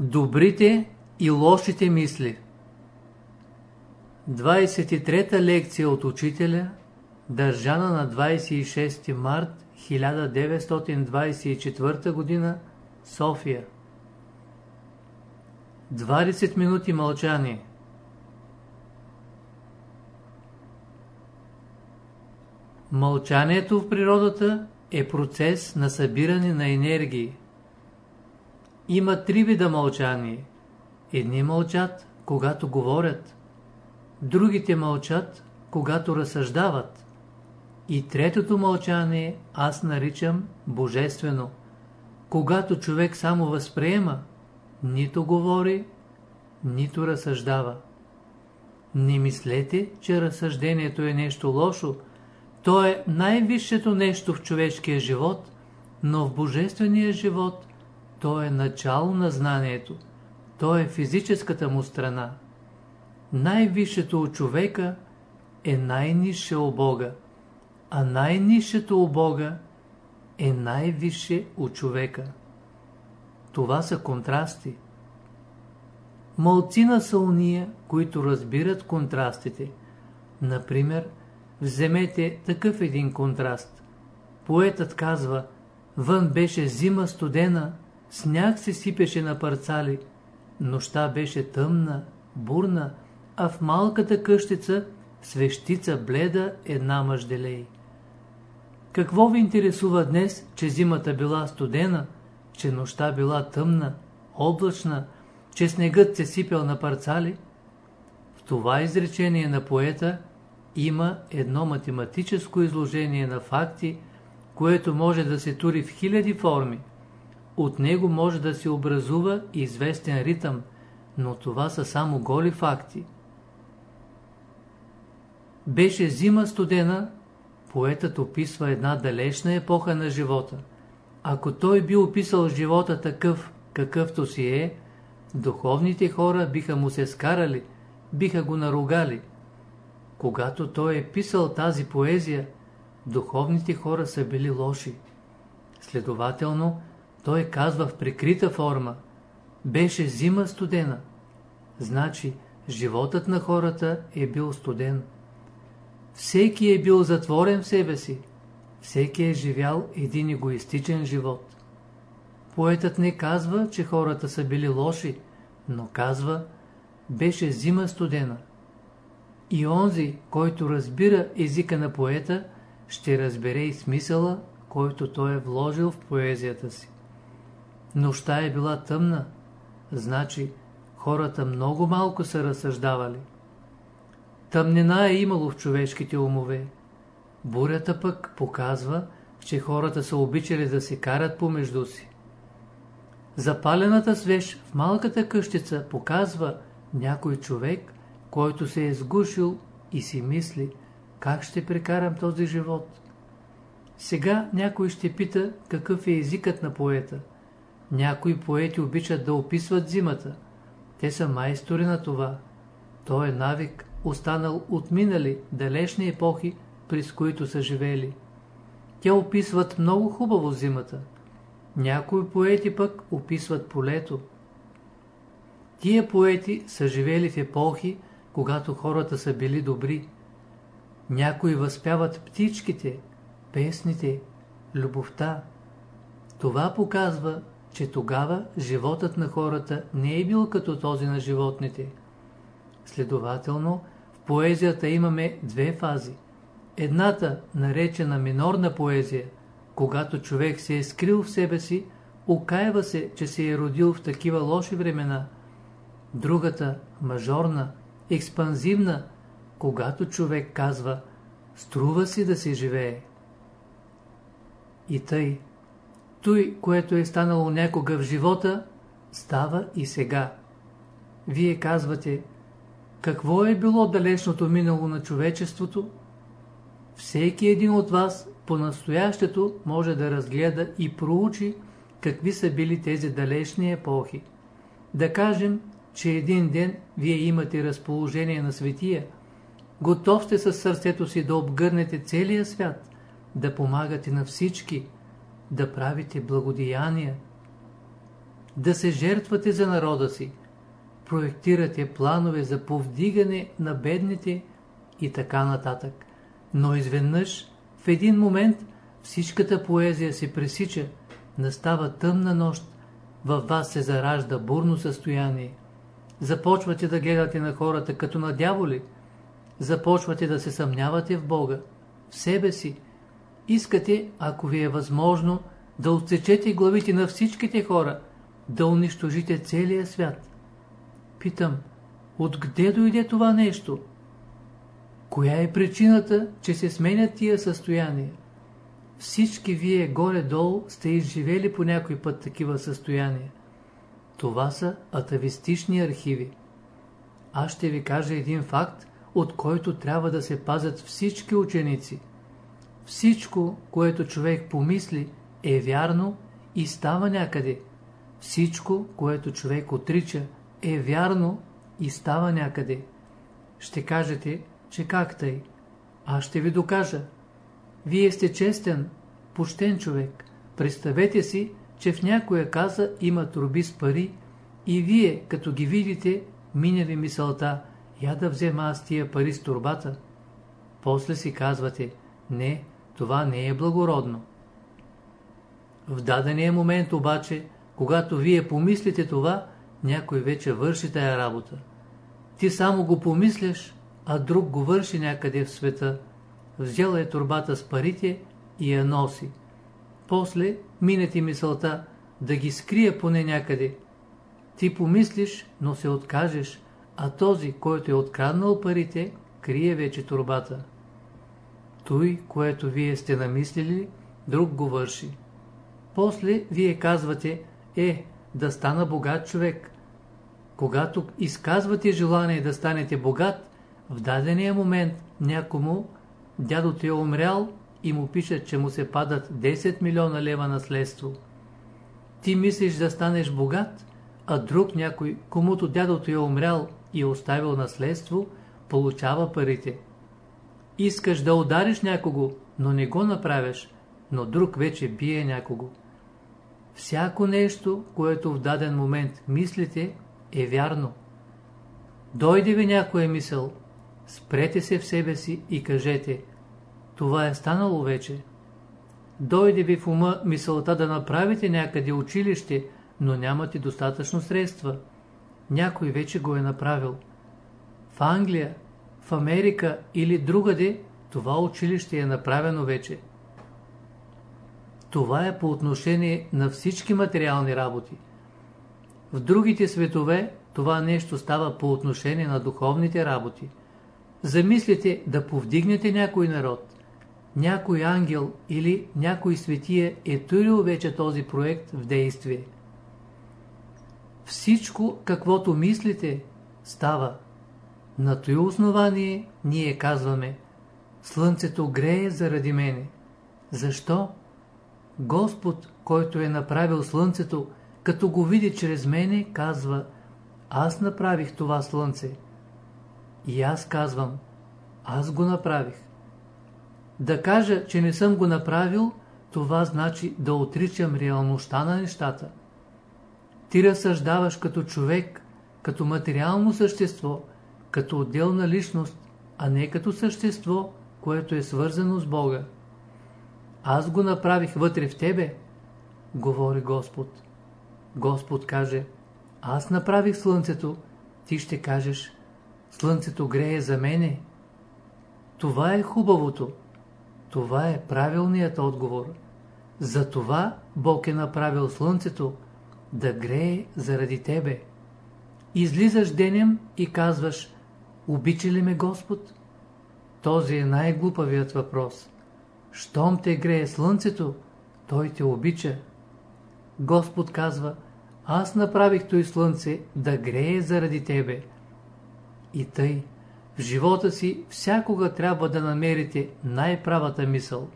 Добрите и лошите мисли 23-та лекция от учителя, държана на 26 март 1924 г. София 20 минути мълчание Мълчанието в природата е процес на събиране на енергии. Има три вида мълчание. Едни мълчат, когато говорят. Другите мълчат, когато разсъждават. И третото мълчание аз наричам божествено. Когато човек само възприема, нито говори, нито разсъждава. Не мислете, че разсъждението е нещо лошо. То е най-висшето нещо в човешкия живот, но в божествения живот то е начало на знанието. То е физическата му страна. Най-висшето от човека е най-низше у Бога, а най-низшето у Бога е най-висше от човека. Това са контрасти. Малцина са уния, които разбират контрастите. Например, вземете такъв един контраст. Поетът казва, вън беше зима студена, Сняг се сипеше на парцали, нощта беше тъмна, бурна, а в малката къщица свещица бледа една мъжделей. Какво ви интересува днес, че зимата била студена, че нощта била тъмна, облачна, че снегът се сипел на парцали? В това изречение на поета има едно математическо изложение на факти, което може да се тури в хиляди форми. От него може да се образува известен ритъм, но това са само голи факти. Беше зима студена, поетът описва една далечна епоха на живота. Ако той би описал живота такъв, какъвто си е, духовните хора биха му се скарали, биха го наругали. Когато той е писал тази поезия, духовните хора са били лоши. Следователно, той казва в прикрита форма. Беше зима студена. Значи, животът на хората е бил студен. Всеки е бил затворен в себе си. Всеки е живял един егоистичен живот. Поетът не казва, че хората са били лоши, но казва, беше зима студена. И онзи, който разбира езика на поета, ще разбере и смисъла, който той е вложил в поезията си. Нощта е била тъмна, значи хората много малко са разсъждавали. Тъмнина е имало в човешките умове. Бурята пък показва, че хората са обичали да се карат помежду си. Запалената свеж в малката къщица показва някой човек, който се е сгушил и си мисли, как ще прекарам този живот. Сега някой ще пита какъв е езикът на поета. Някои поети обичат да описват зимата. Те са майстори на това. То е навик, останал от минали, далечни епохи, през които са живели. Те описват много хубаво зимата. Някои поети пък описват полето. Тия поети са живели в епохи, когато хората са били добри. Някои възпяват птичките, песните, любовта. Това показва, че тогава животът на хората не е бил като този на животните. Следователно, в поезията имаме две фази. Едната, наречена минорна поезия, когато човек се е скрил в себе си, окаева се, че се е родил в такива лоши времена. Другата, мажорна, експанзивна, когато човек казва «Струва си да се живее». И тъй, той, което е станало някога в живота, става и сега. Вие казвате, какво е било далечното минало на човечеството? Всеки един от вас по настоящето може да разгледа и проучи какви са били тези далечни епохи. Да кажем, че един ден вие имате разположение на светия, готов сте със сърцето си да обгърнете целия свят, да помагате на всички – да правите благодеяния. да се жертвате за народа си, проектирате планове за повдигане на бедните и така нататък. Но изведнъж, в един момент, всичката поезия се пресича, настава тъмна нощ, във вас се заражда бурно състояние. Започвате да гледате на хората като на дяволи, започвате да се съмнявате в Бога, в себе си. Искате, ако ви е възможно, да отсечете главите на всичките хора, да унищожите целия свят. Питам, откъде дойде това нещо? Коя е причината, че се сменят тия състояния? Всички вие горе-долу сте изживели по някой път такива състояния. Това са атавистични архиви. Аз ще ви кажа един факт, от който трябва да се пазят всички ученици. Всичко, което човек помисли, е вярно и става някъде. Всичко, което човек отрича, е вярно и става някъде. Ще кажете, че как тъй? Аз ще ви докажа. Вие сте честен, пощен човек. Представете си, че в някоя каза има турби с пари и вие, като ги видите, мине ви мисълта, я да взема аз тия пари с турбата. После си казвате, не, това не е благородно. В дадения момент обаче, когато вие помислите това, някой вече върши тая работа. Ти само го помисляш, а друг го върши някъде в света. Взела е турбата с парите и я носи. После мине ти мисълта да ги скрия поне някъде. Ти помислиш, но се откажеш, а този, който е откраднал парите, крие вече турбата. Той, което вие сте намислили, друг го върши. После вие казвате, е, да стана богат човек. Когато изказвате желание да станете богат, в дадения момент някому дядото е умрял и му пишат, че му се падат 10 милиона лева наследство. Ти мислиш да станеш богат, а друг някой, комуто дядото е умрял и е оставил наследство, получава парите. Искаш да удариш някого, но не го направиш, но друг вече бие някого. Всяко нещо, което в даден момент мислите, е вярно. Дойде ви някоя мисъл, спрете се в себе си и кажете, това е станало вече. Дойде ви в ума мисълта да направите някъде училище, но нямате достатъчно средства. Някой вече го е направил. В Англия, в Америка или другаде, това училище е направено вече. Това е по отношение на всички материални работи. В другите светове това нещо става по отношение на духовните работи. Замислите да повдигнете някой народ, някой ангел или някой светия е турил вече този проект в действие. Всичко, каквото мислите, става. На този основание ние казваме Слънцето грее заради мене. Защо? Господ, който е направил слънцето, като го види чрез мене, казва Аз направих това слънце. И аз казвам Аз го направих. Да кажа, че не съм го направил, това значи да отричам реалността на нещата. Ти разсъждаваш като човек, като материално същество, като отделна личност, а не като същество, което е свързано с Бога. Аз го направих вътре в тебе, говори Господ. Господ каже, аз направих слънцето, ти ще кажеш, слънцето грее за мене. Това е хубавото. Това е правилният отговор. Затова Бог е направил слънцето да грее заради тебе. Излизаш денем и казваш, обича ли ме Господ? Този е най-глупавият въпрос. Щом те грее слънцето, той те обича. Господ казва, аз направих той слънце да грее заради тебе. И тъй, в живота си всякога трябва да намерите най-правата мисъл.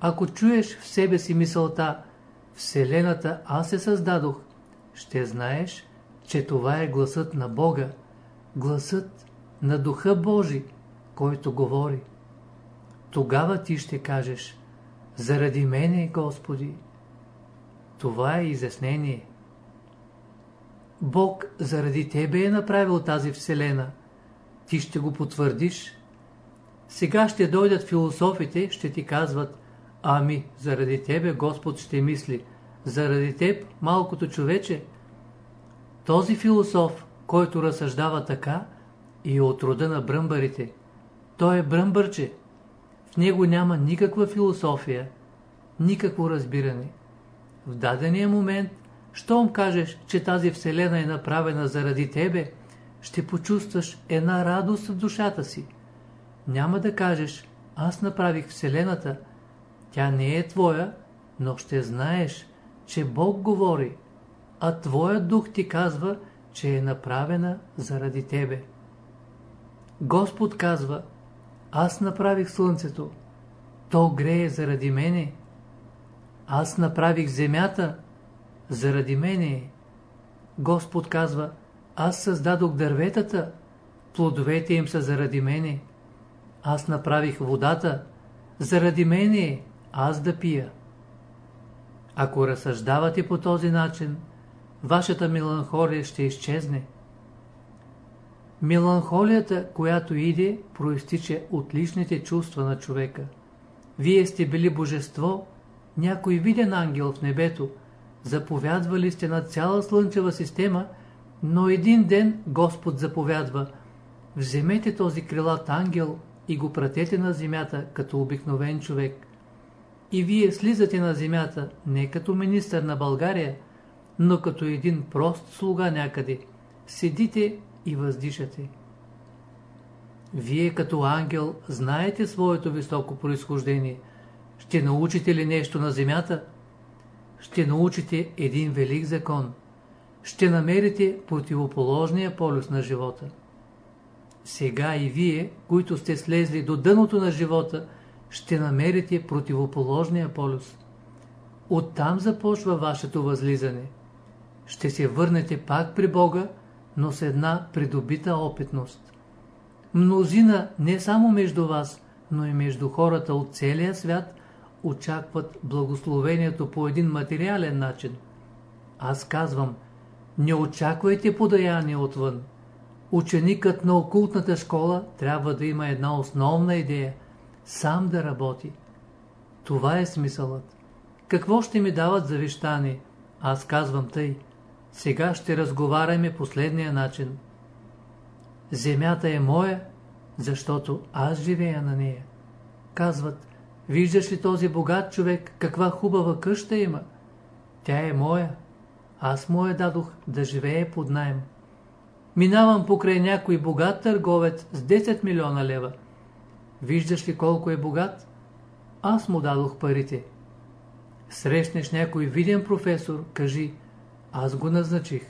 Ако чуеш в себе си мисълта Вселената аз се създадох, ще знаеш, че това е гласът на Бога, гласът на Духа Божий, който говори. Тогава ти ще кажеш, заради мене, Господи. Това е изяснение. Бог заради тебе е направил тази вселена. Ти ще го потвърдиш. Сега ще дойдат философите, ще ти казват, ами заради тебе Господ ще мисли, заради теб малкото човече. Този философ, който разсъждава така, и е от рода на бръмбарите. Той е бръмбърче. В него няма никаква философия, никакво разбиране. В дадения момент, щом кажеш, че тази вселена е направена заради тебе, ще почувстваш една радост в душата си. Няма да кажеш, аз направих вселената, тя не е твоя, но ще знаеш, че Бог говори, а твоят дух ти казва, че е направена заради тебе. Господ казва, аз направих слънцето, то грее заради мене. Аз направих земята, заради мене. Господ казва, аз създадох дърветата, плодовете им са заради мене. Аз направих водата, заради мене, аз да пия. Ако разсъждавате по този начин, вашата меланхолия ще изчезне. Меланхолията, която иде, проистича от личните чувства на човека. Вие сте били божество, някой виден ангел в небето, заповядвали сте на цяла слънчева система, но един ден Господ заповядва Вземете този крилат ангел и го пратете на земята като обикновен човек. И вие слизате на земята не като министър на България, но като един прост слуга някъде. Седите и въздишате. Вие като ангел знаете своето високо происхождение. Ще научите ли нещо на земята? Ще научите един велик закон. Ще намерите противоположния полюс на живота. Сега и вие, които сте слезли до дъното на живота, ще намерите противоположния полюс. Оттам започва вашето възлизане. Ще се върнете пак при Бога, но с една придобита опитност. Мнозина не само между вас, но и между хората от целия свят очакват благословението по един материален начин. Аз казвам, не очаквайте подаяние отвън. Ученикът на окултната школа трябва да има една основна идея – сам да работи. Това е смисълът. Какво ще ми дават завещание? Аз казвам тъй – сега ще разговаряме последния начин. Земята е моя, защото аз живея на нея. Казват, виждаш ли този богат човек, каква хубава къща има? Тя е моя. Аз му я дадох да живее под найем. Минавам покрай някой богат търговец с 10 милиона лева. Виждаш ли колко е богат? Аз му дадох парите. Срещнеш някой виден професор, кажи, аз го назначих.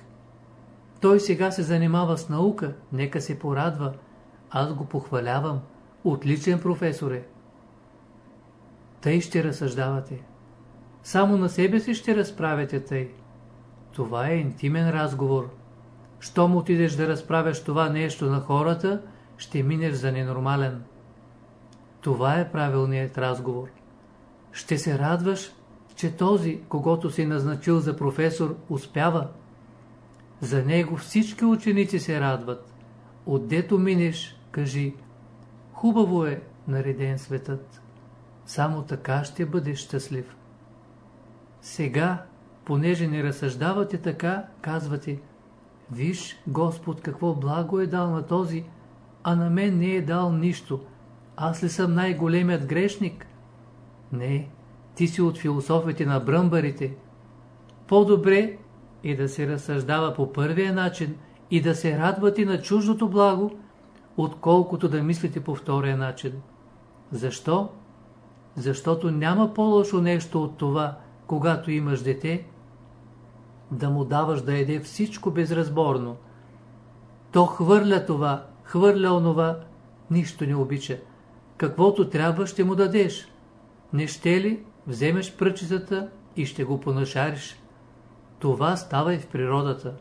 Той сега се занимава с наука, нека се порадва. Аз го похвалявам. Отличен професор е. Тъй ще разсъждавате. Само на себе си ще разправяте тъй. Това е интимен разговор. Щом отидеш да разправяш това нещо на хората, ще минеш за ненормален. Това е правилният разговор. Ще се радваш, че този, когато си назначил за професор, успява. За него всички ученици се радват. Отдето минеш, кажи, хубаво е нареден светът. Само така ще бъдеш щастлив. Сега, понеже не разсъждавате така, казвате, виж Господ какво благо е дал на този, а на мен не е дал нищо. Аз ли съм най-големият грешник? Не, ти си от философите на бръмбарите. По-добре е да се разсъждава по първия начин и да се радвате на чуждото благо, отколкото да мислите по втория начин. Защо? Защото няма по-лошо нещо от това, когато имаш дете, да му даваш да еде всичко безразборно. То хвърля това, хвърля онова, нищо не обича. Каквото трябва ще му дадеш. Не ще ли вземеш пръчицата и ще го понашариш. Това става и в природата.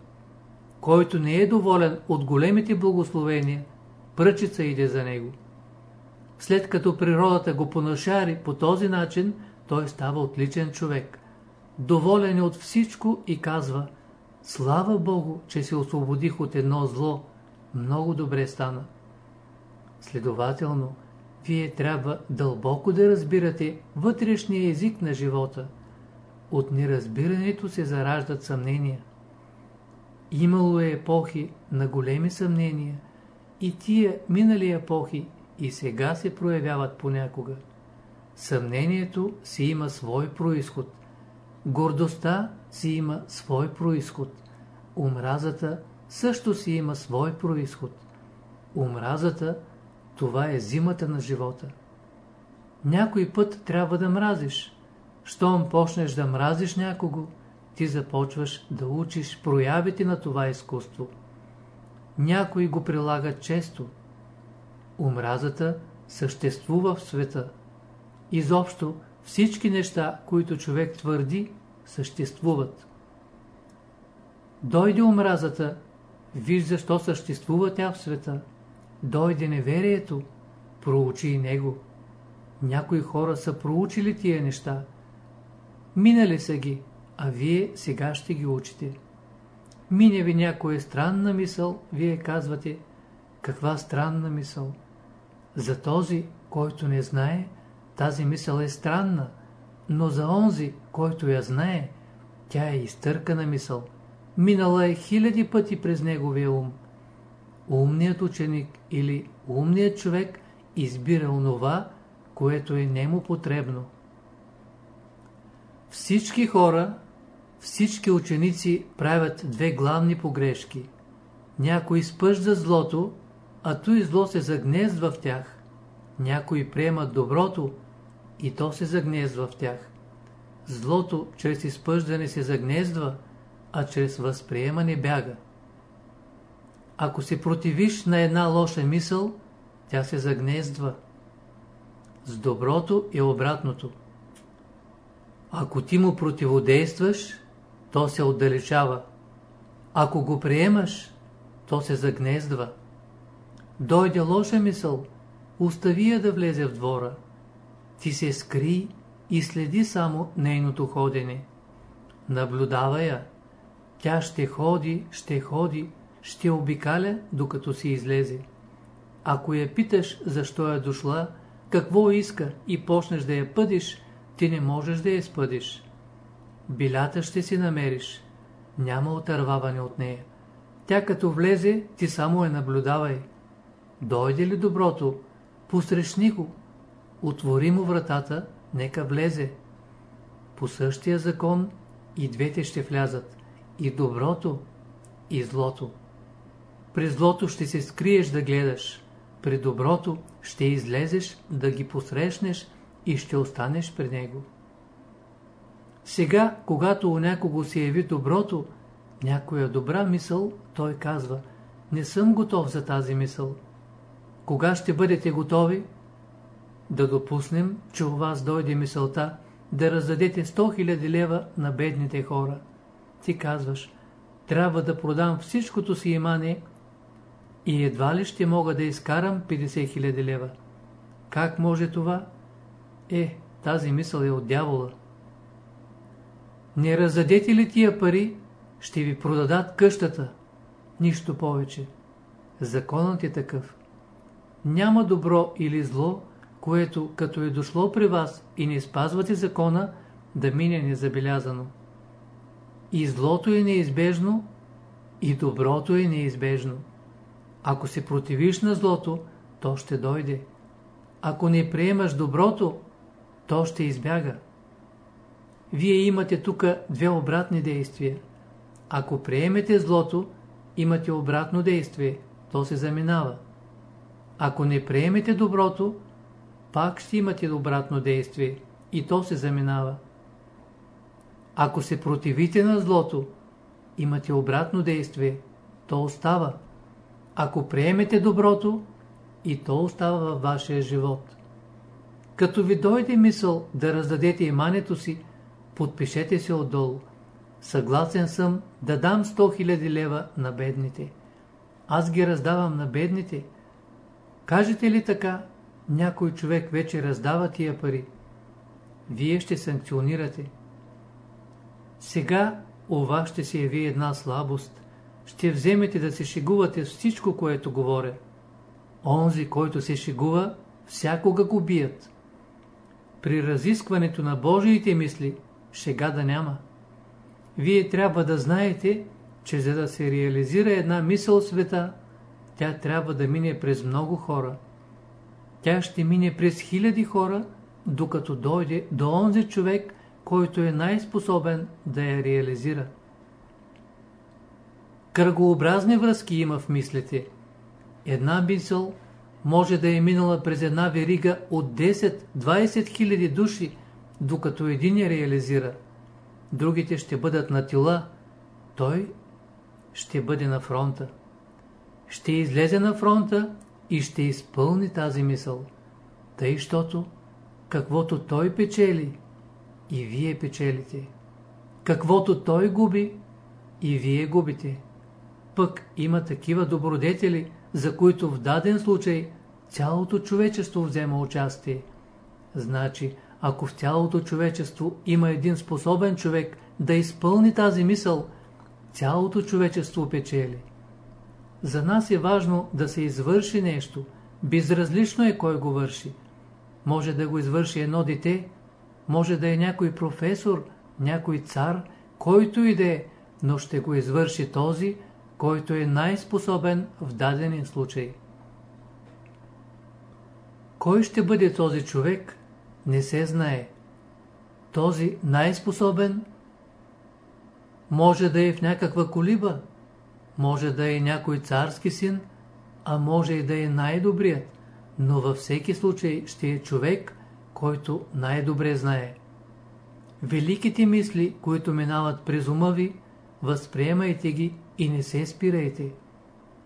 Който не е доволен от големите благословения, пръчица иде за него. След като природата го понашари по този начин, той става отличен човек. Доволен е от всичко и казва, Слава Богу, че се освободих от едно зло. Много добре стана. Следователно, вие трябва дълбоко да разбирате вътрешния език на живота. От неразбирането се зараждат съмнения. Имало е епохи на големи съмнения и тия минали епохи и сега се проявяват понякога. Съмнението си има свой происход. Гордостта си има свой происход. Омразата също си има свой происход. Омразата – това е зимата на живота. Някой път трябва да мразиш. Щом почнеш да мразиш някого, ти започваш да учиш проявите на това изкуство. Някои го прилагат често. Омразата съществува в света. Изобщо всички неща, които човек твърди, съществуват. Дойде омразата, виж защо съществува тя в света. Дойде неверието, проучи и него. Някои хора са проучили тия неща. Минали са ги, а вие сега ще ги учите. Мине ви някоя странна мисъл, вие казвате, каква странна мисъл? За този, който не знае, тази мисъл е странна, но за онзи, който я знае, тя е изтъркана мисъл. Минала е хиляди пъти през неговия ум. Умният ученик или умният човек избира онова, което е нему потребно. Всички хора, всички ученици правят две главни погрешки. Някой спъжда злото, а то и зло се загнездва в тях. Някои приемат доброто, и то се загнездва в тях. Злото чрез изпъждане се загнездва, а чрез възприемане бяга. Ако се противиш на една лоша мисъл, тя се загнездва. С доброто е обратното. Ако ти му противодействаш, то се отдалечава. Ако го приемаш, то се загнездва. Дойде лоша мисъл, остави я да влезе в двора. Ти се скри и следи само нейното ходене. Наблюдава я. Тя ще ходи, ще ходи, ще обикаля, докато си излезе. Ако я питаш защо е дошла, какво иска и почнеш да я пъдиш, ти не можеш да я спъдиш. Билята ще си намериш. Няма отърваване от нея. Тя като влезе, ти само я наблюдавай. Дойде ли доброто, посрещни го, отвори му вратата, нека влезе. По същия закон и двете ще влязат, и доброто, и злото. При злото ще се скриеш да гледаш, при доброто ще излезеш да ги посрещнеш и ще останеш при него. Сега, когато у някого се яви доброто, някоя добра мисъл, той казва, не съм готов за тази мисъл. Кога ще бъдете готови? Да допуснем, че у вас дойде мисълта да раздадете 100 000 лева на бедните хора. Ти казваш, трябва да продам всичкото си имане и едва ли ще мога да изкарам 50 000 лева. Как може това? Е, тази мисъл е от дявола. Не раздадете ли тия пари, ще ви продадат къщата. Нищо повече. Законът е такъв. Няма добро или зло, което като е дошло при вас и не спазвате закона, да мине незабелязано. И злото е неизбежно, и доброто е неизбежно. Ако се противиш на злото, то ще дойде. Ако не приемаш доброто, то ще избяга. Вие имате тук две обратни действия. Ако приемете злото, имате обратно действие, то се заминава. Ако не приемете доброто, пак ще имате обратно действие и то се заминава. Ако се противите на злото, имате обратно действие, то остава. Ако приемете доброто, и то остава във вашия живот. Като ви дойде мисъл да раздадете имането си, подпишете се отдолу. Съгласен съм да дам 100 000 лева на бедните. Аз ги раздавам на бедните. Кажете ли така, някой човек вече раздава тия пари? Вие ще санкционирате. Сега, у вас ще се яви една слабост. Ще вземете да се шегувате всичко, което говоря. Онзи, който се шегува, всякога го бият. При разискването на Божиите мисли, шега да няма. Вие трябва да знаете, че за да се реализира една мисъл света, тя трябва да мине през много хора. Тя ще мине през хиляди хора, докато дойде до онзи човек, който е най-способен да я реализира. Кръгообразни връзки има в мислите. Една мисъл може да е минала през една верига от 10-20 хиляди души, докато един я реализира. Другите ще бъдат на тила, той ще бъде на фронта. Ще излезе на фронта и ще изпълни тази мисъл. Тъй, щото каквото той печели, и вие печелите. Каквото той губи, и вие губите. Пък има такива добродетели, за които в даден случай цялото човечество взема участие. Значи, ако в цялото човечество има един способен човек да изпълни тази мисъл, цялото човечество печели. За нас е важно да се извърши нещо, безразлично е кой го върши. Може да го извърши едно дете, може да е някой професор, някой цар, който и да е, но ще го извърши този, който е най-способен в даден случай. Кой ще бъде този човек, не се знае. Този най-способен може да е в някаква колиба, може да е някой царски син, а може и да е най-добрият, но във всеки случай ще е човек, който най-добре знае. Великите мисли, които минават през ума ви, възприемайте ги и не се спирайте.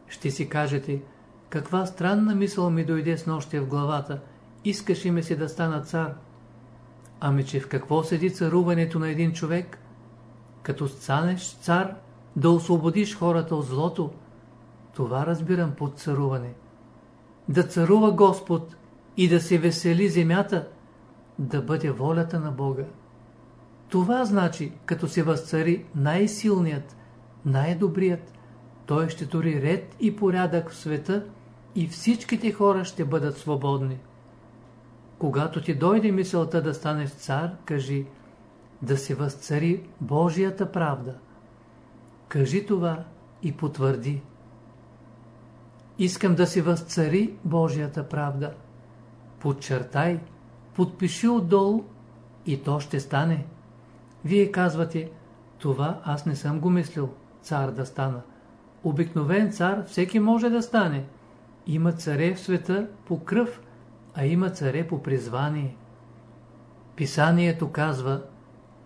Ще си кажете, каква странна мисъл ми дойде с нощия в главата, искаше ми се да стана цар. Ами че в какво седи царуването на един човек? Като станеш цар, да освободиш хората от злото, това разбирам под царуване. Да царува Господ и да се весели земята, да бъде волята на Бога. Това значи, като се възцари най-силният, най-добрият, той ще тури ред и порядък в света и всичките хора ще бъдат свободни. Когато ти дойде мисълта да станеш цар, кажи да се възцари Божията правда. Кажи това и потвърди. Искам да се възцари Божията правда. Подчертай, подпиши отдолу и то ще стане. Вие казвате, това аз не съм го мислил, цар да стана. Обикновен цар всеки може да стане. Има царе в света по кръв, а има царе по призвание. Писанието казва,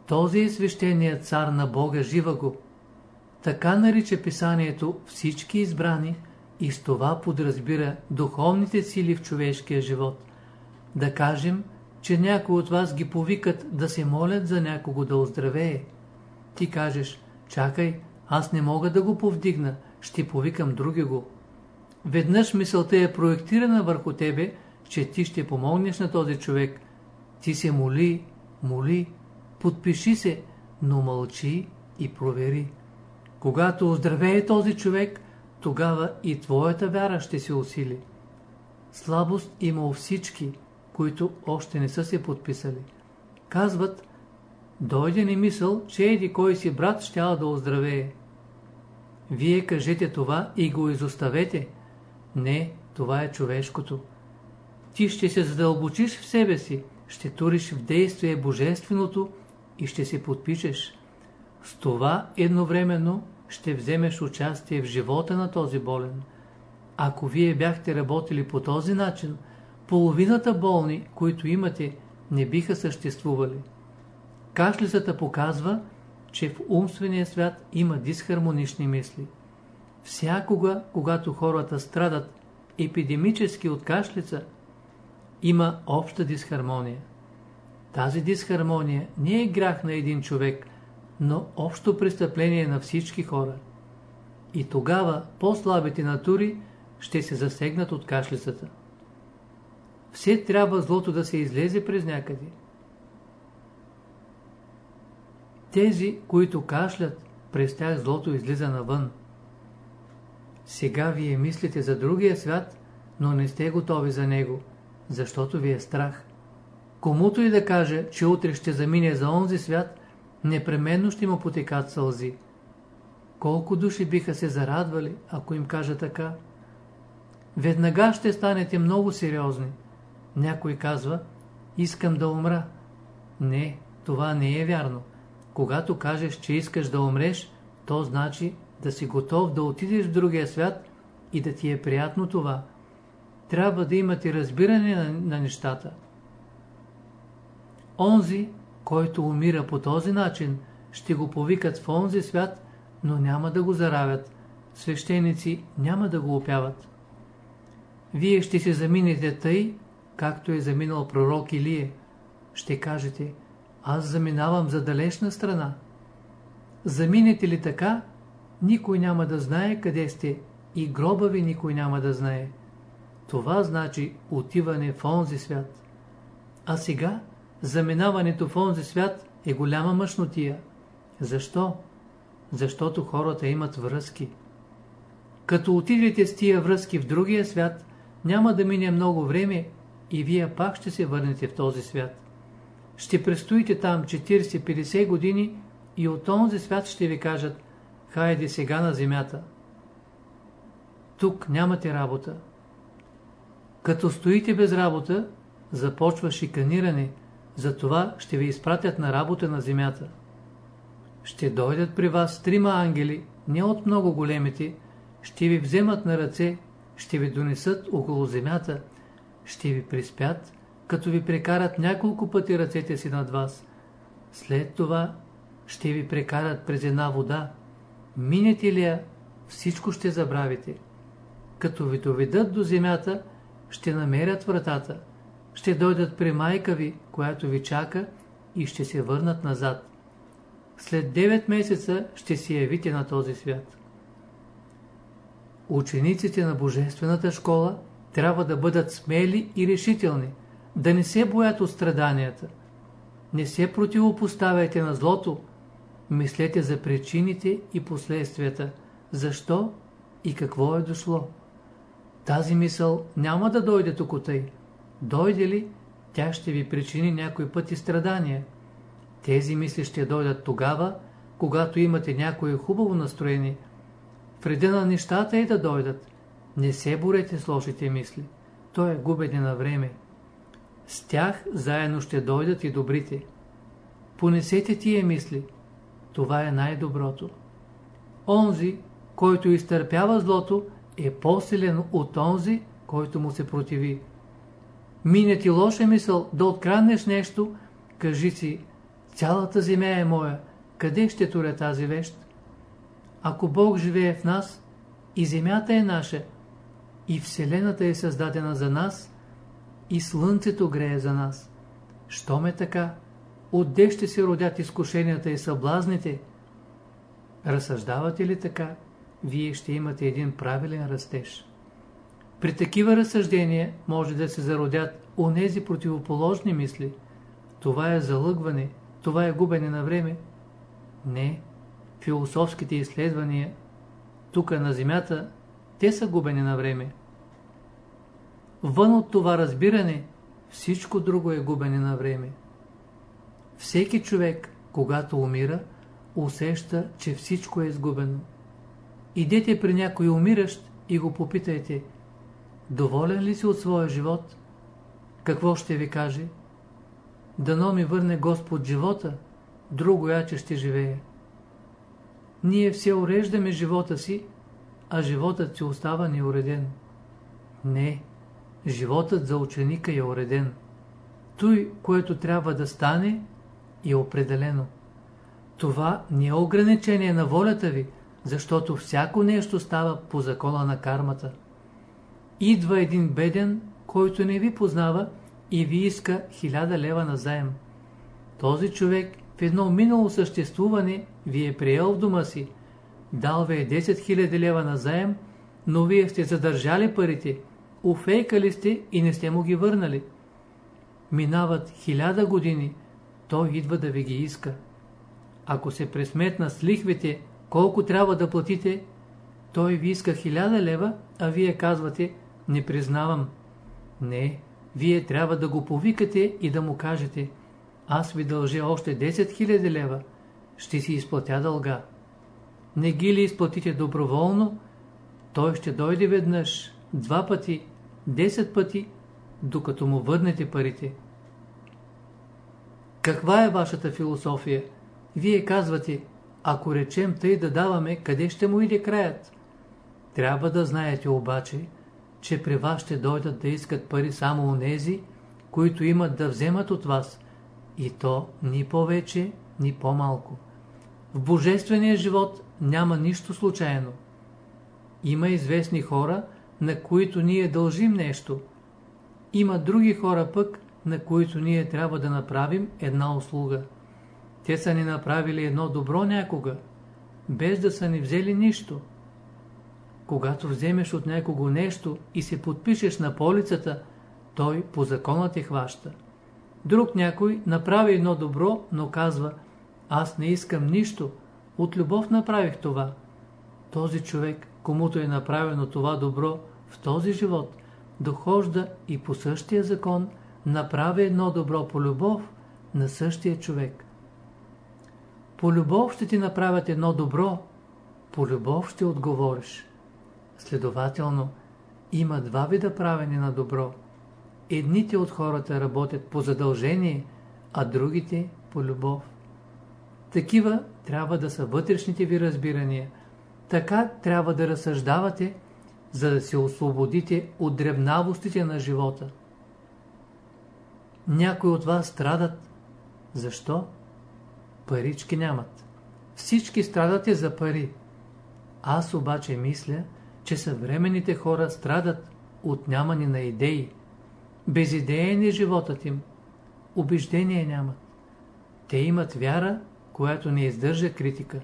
този е свещеният цар на Бога, жива го. Така нарича писанието всички избрани и с това подразбира духовните сили в човешкия живот. Да кажем, че някои от вас ги повикат да се молят за някого да оздравее. Ти кажеш, чакай, аз не мога да го повдигна, ще повикам други го. Веднъж мисълта е проектирана върху тебе, че ти ще помогнеш на този човек. Ти се моли, моли, подпиши се, но мълчи и провери. Когато оздравее този човек, тогава и твоята вяра ще се усили. Слабост има у всички, които още не са се подписали. Казват, дойде ни мисъл, че еди кой си брат щял да оздравее. Вие кажете това и го изоставете. Не, това е човешкото. Ти ще се задълбочиш в себе си, ще туриш в действие божественото и ще се подпишеш. С това едновременно ще вземеш участие в живота на този болен. Ако вие бяхте работили по този начин, половината болни, които имате, не биха съществували. Кашлицата показва, че в умствения свят има дисхармонични мисли. Всякога, когато хората страдат епидемически от кашлица, има обща дисхармония. Тази дисхармония не е грях на един човек, но общо престъпление на всички хора. И тогава по-слабите натури ще се засегнат от кашлицата. Все трябва злото да се излезе през някъде. Тези, които кашлят, през тях злото излиза навън. Сега вие мислите за другия свят, но не сте готови за него, защото ви е страх. Комуто и да каже, че утре ще замине за онзи свят, непременно ще му потекат сълзи. Колко души биха се зарадвали, ако им кажа така? Веднага ще станете много сериозни. Някой казва, искам да умра. Не, това не е вярно. Когато кажеш, че искаш да умреш, то значи да си готов да отидеш в другия свят и да ти е приятно това. Трябва да имате разбиране на, на нещата. Онзи, който умира по този начин, ще го повикат в онзи свят, но няма да го заравят. Свещеници няма да го опяват. Вие ще се заминете тъй, както е заминал пророк Илие. Ще кажете, аз заминавам за далечна страна. Заминете ли така, никой няма да знае къде сте и гроба ви никой няма да знае. Това значи отиване в онзи свят. А сега заминаването в онзи свят е голяма мъжнотия. Защо? Защото хората имат връзки. Като отидете с тия връзки в другия свят, няма да мине много време и вие пак ще се върнете в този свят. Ще престоите там 40-50 години и от този свят ще ви кажат хайде сега на земята. Тук нямате работа. Като стоите без работа, започва шиканиране, затова ще ви изпратят на работа на земята. Ще дойдат при вас трима ангели, не от много големите, ще ви вземат на ръце, ще ви донесат около земята, ще ви приспят, като ви прекарат няколко пъти ръцете си над вас. След това ще ви прекарат през една вода. Минете ли я, всичко ще забравите. Като ви доведат до земята, ще намерят вратата. Ще дойдат при майка ви, която ви чака и ще се върнат назад. След 9 месеца ще си явите на този свят. Учениците на Божествената школа трябва да бъдат смели и решителни, да не се боят от страданията. Не се противопоставяйте на злото, мислете за причините и последствията, защо и какво е дошло. Тази мисъл няма да дойде тук тъй. Дойде ли, тя ще ви причини някой път и страдания. Тези мисли ще дойдат тогава, когато имате някое хубаво настроение. Вреда на нещата е да дойдат. Не се борете с лошите мисли. То е губене на време. С тях заедно ще дойдат и добрите. Понесете тия мисли. Това е най-доброто. Онзи, който изтърпява злото, е по-силен от онзи, който му се противи. Мине ти лоша мисъл да откранеш нещо, кажи си, цялата земя е моя, къде ще туря тази вещ? Ако Бог живее в нас, и земята е наша, и Вселената е създадена за нас, и Слънцето грее за нас. Що ме така? Отде ще се родят изкушенията и съблазните? Разсъждавате ли така? Вие ще имате един правилен растеж. При такива разсъждения може да се зародят онези противоположни мисли. Това е залъгване, това е губене на време. Не, философските изследвания тук на Земята, те са губени на време. Вън от това разбиране, всичко друго е губене на време. Всеки човек, когато умира, усеща, че всичко е изгубено. Идете при някой умиращ и го попитайте, доволен ли си от своя живот? Какво ще ви каже? Дано ми върне Господ живота, друго я, че ще живее. Ние все уреждаме живота си, а животът си остава неуреден. Не, животът за ученика е уреден. Той, което трябва да стане, е определено. Това не е ограничение на волята ви, защото всяко нещо става по закона на кармата. Идва един беден, който не ви познава и ви иска хиляда лева на заем. Този човек в едно минало съществуване ви е приел в дома си, дал ви е 10 000 лева на заем, но вие сте задържали парите, уфейкали сте и не сте му ги върнали. Минават хиляда години, той идва да ви ги иска. Ако се пресметна с лихвите, колко трябва да платите, той ви иска 1000 лева, а вие казвате, не признавам. Не, вие трябва да го повикате и да му кажете, аз ви дължа още 10 000 лева, ще си изплатя дълга. Не ги ли изплатите доброволно, той ще дойде веднъж, два пъти, 10 пъти, докато му върнете парите. Каква е вашата философия? Вие казвате, ако речем тъй да даваме, къде ще му иде краят? Трябва да знаете обаче, че при вас ще дойдат да искат пари само онези, които имат да вземат от вас, и то ни повече, ни по-малко. В божествения живот няма нищо случайно. Има известни хора, на които ние дължим нещо. Има други хора пък, на които ние трябва да направим една услуга. Те са ни направили едно добро някога, без да са ни взели нищо. Когато вземеш от някого нещо и се подпишеш на полицата, той по закона те хваща. Друг някой направи едно добро, но казва, аз не искам нищо, от любов направих това. Този човек, комуто е направено това добро в този живот, дохожда и по същия закон направи едно добро по любов на същия човек. По любов ще ти направят едно добро, по любов ще отговориш. Следователно, има два вида правене на добро. Едните от хората работят по задължение, а другите по любов. Такива трябва да са вътрешните ви разбирания. Така трябва да разсъждавате, за да се освободите от дребнавостите на живота. Някои от вас страдат. Защо? Парички нямат. Всички страдате за пари. Аз обаче мисля, че съвременните хора страдат от нямане на идеи. Безидеен е животът им. Убеждение нямат. Те имат вяра, която не издържа критика.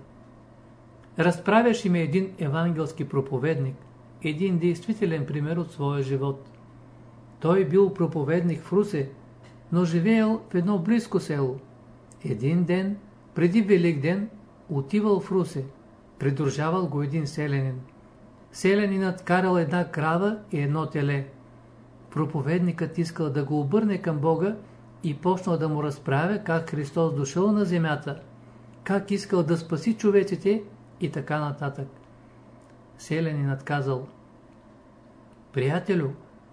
Разправяше ми един евангелски проповедник, един действителен пример от своя живот. Той бил проповедник в Русе, но живеел в едно близко село. Един ден, преди Велик ден, отивал в Русе. Придружавал го един селянин. Селянинът карал една крава и едно теле. Проповедникът искал да го обърне към Бога и почнал да му разправя как Христос дошъл на земята, как искал да спаси човеците и така нататък. Селянинът казал Приятелю,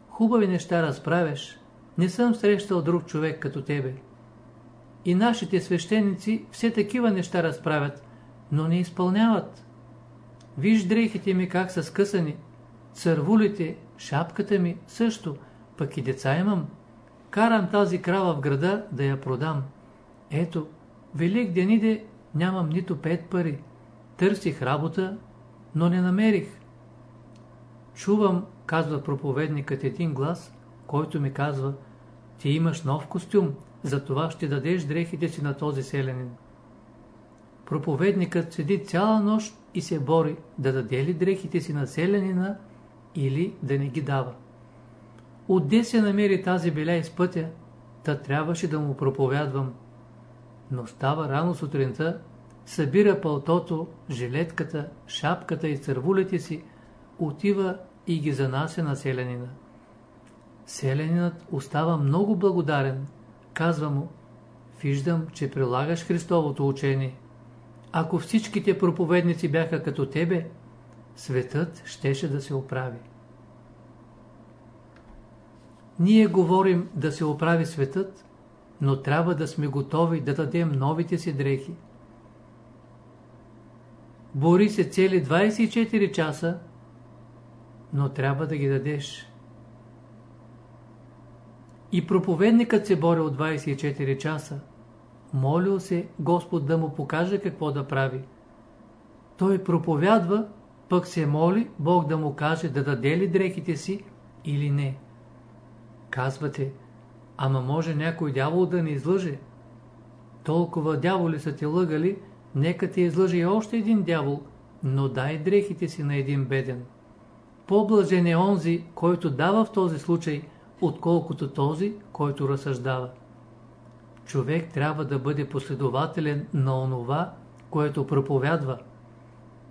хубави неща разправяш, не съм срещал друг човек като тебе. И нашите свещеници все такива неща разправят, но не изпълняват. Виж дрехите ми как са скъсани, цървулите, шапката ми също, пък и деца имам. Карам тази крава в града да я продам. Ето, велик ден иде, нямам нито пет пари. Търсих работа, но не намерих. Чувам, казва проповедникът един глас, който ми казва, ти имаш нов костюм, затова ще дадеш дрехите си на този селянин. Проповедникът седи цяла нощ и се бори да даде ли дрехите си на селянина или да не ги дава. Отде се намери тази беля из пътя, та трябваше да му проповядвам. Но става рано сутринта, събира пълтото, жилетката, шапката и цървулите си, отива и ги занася на селянина. Селянинът остава много благодарен. Казва му, виждам, че прилагаш Христовото учение. Ако всичките проповедници бяха като тебе, светът щеше да се оправи. Ние говорим да се оправи светът, но трябва да сме готови да дадем новите си дрехи. Бори се цели 24 часа, но трябва да ги дадеш. И проповедникът се бори от 24 часа. Молил се Господ да му покаже какво да прави. Той проповядва, пък се моли Бог да му каже да даде ли дрехите си или не. Казвате, ама може някой дявол да не излъже. Толкова дяволи са те лъгали, нека ти излъже и още един дявол, но дай дрехите си на един беден. По-блажен е онзи, който дава в този случай, отколкото този, който разсъждава. Човек трябва да бъде последователен на онова, което проповядва.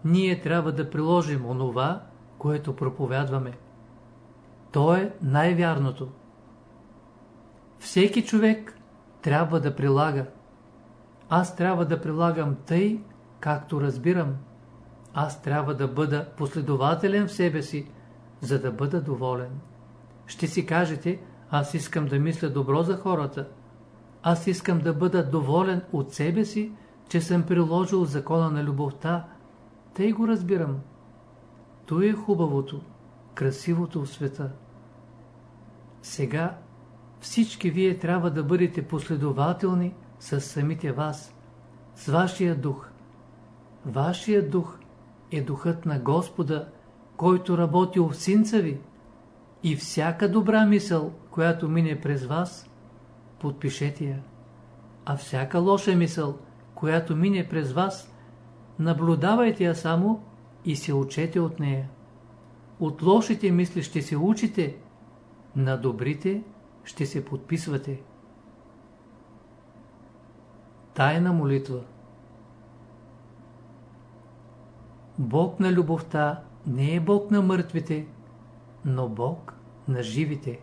ние трябва да приложим онова, което проповядваме. То е най-вярното. Всеки човек трябва да прилага. Аз трябва да прилагам тъй, както разбирам. Аз трябва да бъда последователен в себе си, за да бъда доволен. Ще си кажете, аз искам да мисля добро за хората. Аз искам да бъда доволен от себе си, че съм приложил закона на любовта. Тъй го разбирам. То е хубавото, красивото в света. Сега всички вие трябва да бъдете последователни с самите вас, с вашия дух. Вашия дух е духът на Господа, който работи в синца ви. И всяка добра мисъл, която мине през вас, подпишете я. А всяка лоша мисъл, която мине през вас, наблюдавайте я само и се учете от нея. От лошите мисли ще се учите, на добрите ще се подписвате. Тайна молитва Бог на любовта не е Бог на мъртвите, но Бог на живите.